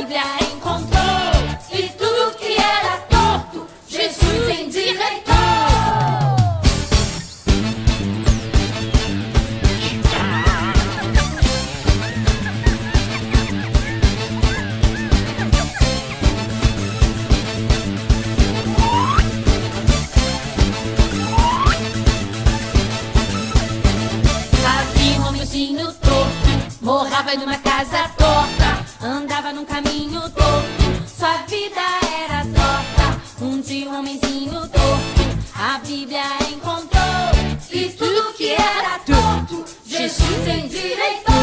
a Morava numa casa torta, andava num caminho torto. Sua vida era torta, um dia um homenzinho torto. A Bíblia encontrou e tudo que era torto, Jesus endireitou.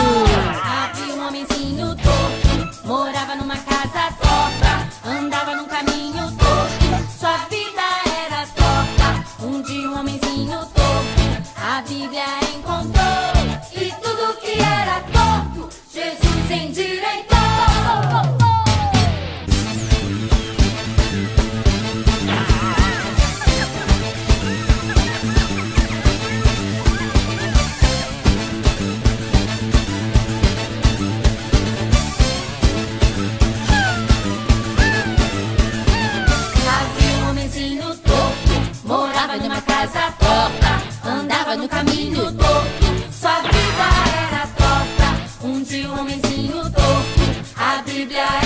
Havia um homenzinho torto, morava numa casa torta, andava num caminho morava numa casa torta, andava no caminho torto, sua vida era torta. Um dia um homenzinho torto, a Bíblia era